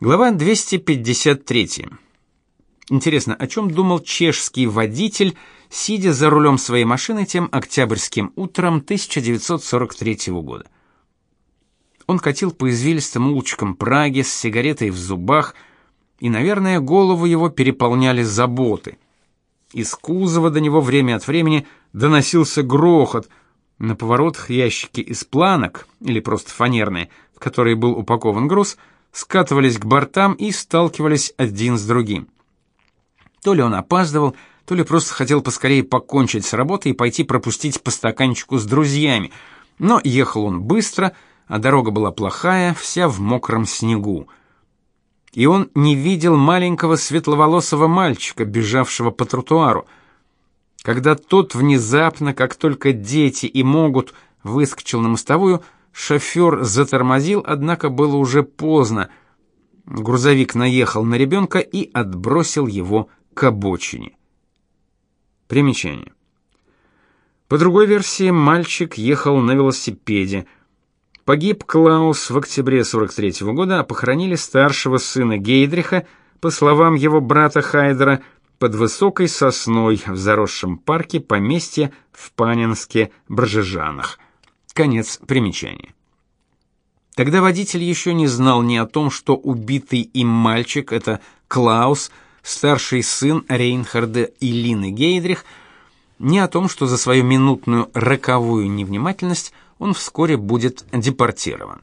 Глава 253. Интересно, о чем думал чешский водитель, сидя за рулем своей машины тем октябрьским утром 1943 года? Он катил по извилистым улочкам Праги с сигаретой в зубах, и, наверное, голову его переполняли заботы. Из кузова до него время от времени доносился грохот. На поворотах ящики из планок, или просто фанерные, в которые был упакован груз, скатывались к бортам и сталкивались один с другим. То ли он опаздывал, то ли просто хотел поскорее покончить с работой и пойти пропустить по стаканчику с друзьями. Но ехал он быстро, а дорога была плохая, вся в мокром снегу. И он не видел маленького светловолосого мальчика, бежавшего по тротуару. Когда тот внезапно, как только дети и могут, выскочил на мостовую, шофер затормозил, однако было уже поздно. Грузовик наехал на ребенка и отбросил его к обочине. Примечание. По другой версии, мальчик ехал на велосипеде. Погиб Клаус в октябре 43 -го года, а похоронили старшего сына Гейдриха, по словам его брата Хайдера, под высокой сосной в заросшем парке поместья в Панинске Бржежанах. Конец примечания. Тогда водитель еще не знал ни о том, что убитый им мальчик это Клаус – старший сын Рейнхарда и Лины Гейдрих, не о том, что за свою минутную роковую невнимательность он вскоре будет депортирован.